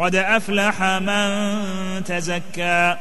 قد أفلح من تزكى.